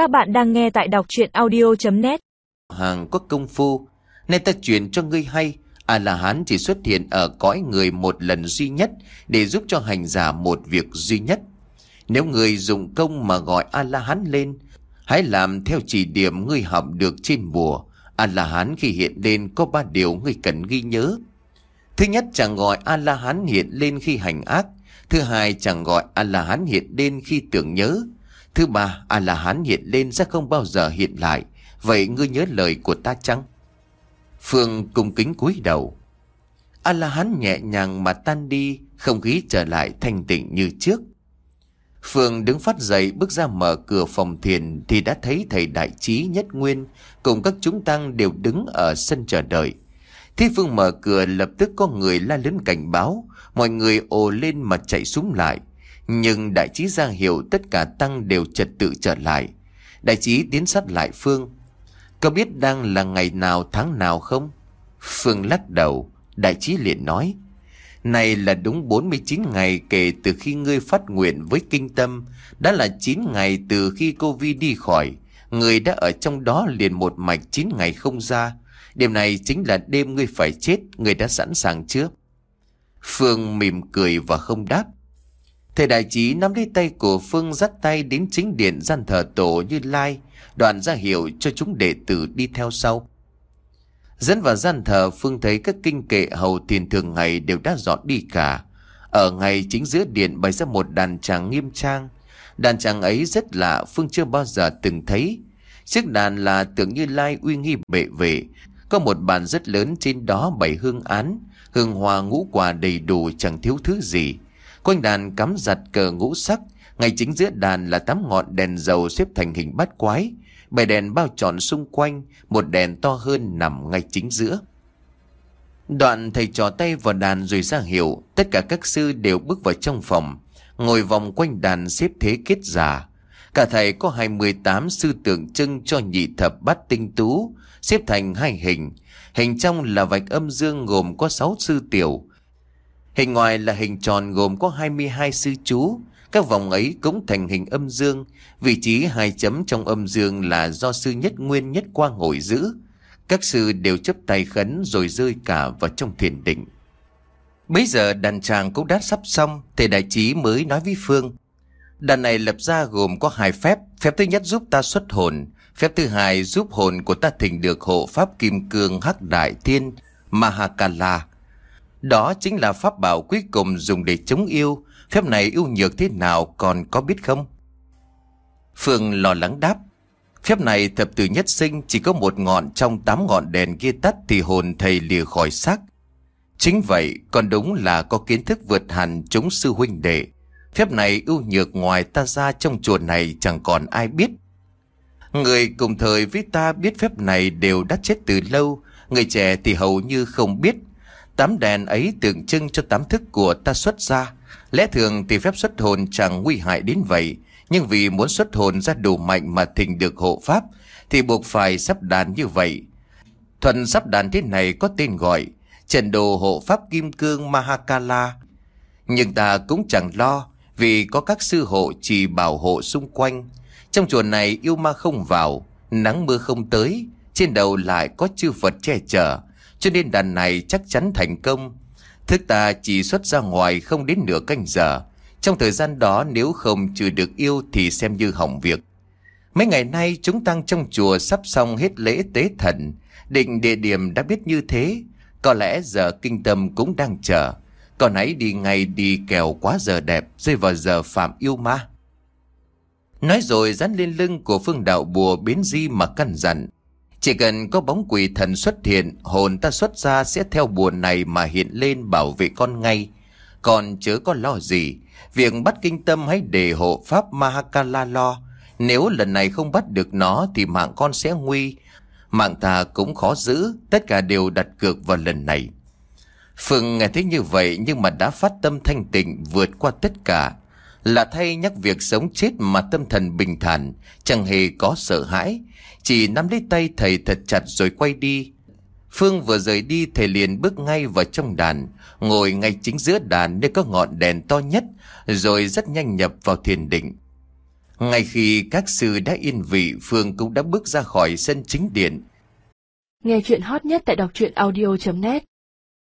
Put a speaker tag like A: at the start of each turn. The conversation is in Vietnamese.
A: Các bạn đang nghe tại đọc chuyện audio.net
B: Hàng có công phu, Nên ta truyền cho ngươi hay. À A-la-hán chỉ xuất hiện ở cõi người một lần duy nhất Để giúp cho hành giả một việc duy nhất. Nếu người dùng công mà gọi A-la-hán lên, Hãy làm theo chỉ điểm ngươi học được trên bùa. A-la-hán khi hiện lên có ba điều ngươi cần ghi nhớ. Thứ nhất chẳng gọi A-la-hán hiện lên khi hành ác. Thứ hai chẳng gọi A-la-hán hiện lên khi tưởng nhớ. Thứ ba, A-la-hán hiện lên sẽ không bao giờ hiện lại. Vậy ngươi nhớ lời của ta chăng? Phương cung kính cúi đầu. A-la-hán nhẹ nhàng mà tan đi, Không khí trở lại thanh tịnh như trước. Phương đứng phát dậy, bước ra mở cửa phòng thiền Thì đã thấy thầy đại trí nhất nguyên Cùng các chúng tăng đều đứng ở sân chờ đợi. Thế Phương mở cửa, lập tức có người la lớn cảnh báo. Mọi người ồ lên mà chạy súng lại. Nhưng đại trí ra hiệu tất cả tăng đều trật tự trở lại. Đại trí tiến sát lại Phương. Có biết đang là ngày nào, tháng nào không? Phương lắc đầu. Đại trí liền nói, Này là đúng 49 ngày kể từ khi ngươi phát nguyện với kinh tâm. Đã là 9 ngày từ khi cô vi đi khỏi. Người đã ở trong đó liền một mạch 9 ngày không ra. Đêm này chính là đêm ngươi phải chết, Ngươi đã sẵn sàng chưa? Phương mỉm cười và không đáp. Thầy đại trí nắm lấy tay của Phương dắt tay đến chính điện gian thờ tổ như lai, Đoạn ra hiệu cho chúng đệ tử đi theo sau. Dẫn vào gian thờ, Phương thấy các kinh kệ hầu tiền thường ngày đều đã dọn đi cả. Ở ngày chính giữa điện bày ra một đàn tràng nghiêm trang. Đàn tràng ấy rất lạ, Phương chưa bao giờ từng thấy. Chiếc đàn là tưởng như lai uy nghi bệ vệ. Có một bàn rất lớn trên đó bày hương án, Hương hoa ngũ quả đầy đủ chẳng thiếu thứ gì. Quanh đàn cắm giặt cờ ngũ sắc. Ngay chính giữa đàn là tám ngọn đèn dầu xếp thành hình bát quái. Bảy đèn bao tròn xung quanh, Một đèn to hơn nằm ngay chính giữa. Đoạn thầy trò tay vào đàn rồi ra hiệu, Tất cả các sư đều bước vào trong phòng, Ngồi vòng quanh đàn xếp thế kết giả Cả thầy có 28 sư tượng trưng cho nhị thập bát tinh tú, Xếp thành hai hình. Hình trong là vạch âm dương gồm có 6 sư tiểu Hình ngoài là hình tròn gồm có 22 sư chú, Các vòng ấy cũng thành hình âm dương, Vị trí hai chấm trong âm dương là do sư nhất nguyên nhất qua ngồi giữ. Các sư đều chấp tay khấn rồi rơi cả vào trong thiền định. Bây giờ đàn tràng cũng đã sắp xong, Thầy đại trí mới nói với Phương. Đàn này lập ra gồm có hai phép. Phép thứ nhất giúp ta xuất hồn, Phép thứ hai giúp hồn của ta thỉnh được hộ pháp kim cương hắc đại thiên Mahakala đó chính là pháp bảo cuối cùng dùng để chống yêu. Phép này yêu nhược thế nào còn có biết không? Phương lo lắng đáp. Phép này thập tử nhất sinh chỉ có một ngọn trong tám ngọn đèn kia tắt thì hồn thầy lìa khỏi xác. Chính vậy, còn đúng là có kiến thức vượt hẳn chúng sư huynh đệ. Phép này ưu nhược ngoài ta ra trong chùa này chẳng còn ai biết. Người cùng thời với ta biết phép này đều đã chết từ lâu, người trẻ thì hầu như không biết. Tám đèn ấy tượng trưng cho tám thức của ta xuất ra. Lẽ thường thì phép xuất hồn chẳng nguy hại đến vậy. Nhưng vì muốn xuất hồn ra đủ mạnh mà thỉnh được hộ pháp thì buộc phải sắp đàn như vậy. Thuần sắp đàn thế này có tên gọi Trần đồ hộ pháp kim cương Mahakala. Nhưng ta cũng chẳng lo vì có các sư hộ chỉ bảo hộ xung quanh. Trong chùa này yêu ma không vào, nắng mưa không tới, trên đầu lại có chư Phật che chở. Cho nên đàn này chắc chắn thành công. Thức ta chỉ xuất ra ngoài không đến nửa canh giờ. Trong thời gian đó, nếu không trừ được yêu thì xem như hỏng việc. Mấy ngày nay, chúng tăng trong chùa sắp xong hết lễ tế thần. Định địa điểm đã biết như thế. Có lẽ giờ kinh tâm cũng đang chờ. Còn nãy đi ngay đi kèo quá giờ đẹp, Rơi vào giờ phạm yêu ma. Nói rồi, dán lên lưng của phương đạo bùa biến di mà căn dặn chỉ cần có bóng quỷ thần xuất hiện, hồn ta xuất ra sẽ theo buồn này mà hiện lên bảo vệ con ngay. Còn chớ có lo gì, việc bắt kinh tâm hãy để hộ pháp Mahakala lo. Nếu lần này không bắt được nó thì mạng con sẽ nguy. Mạng ta cũng khó giữ, tất cả đều đặt cược vào lần này. Phương nghe thấy như vậy nhưng mà đã phát tâm thanh tịnh vượt qua tất cả. Là thay nhắc việc sống chết mà tâm thần bình thản, chẳng hề có sợ hãi, chỉ nắm lấy tay thầy thật chặt rồi quay đi. Phương vừa rời đi thầy liền bước ngay vào trong đàn, ngồi ngay chính giữa đàn nơi có ngọn đèn to nhất, rồi rất nhanh nhập vào thiền định. Ngay khi các sư đã yên vị, Phương cũng đã bước ra khỏi sân chính điện.
C: Nghe chuyện hot nhất tại đọc truyện audio.net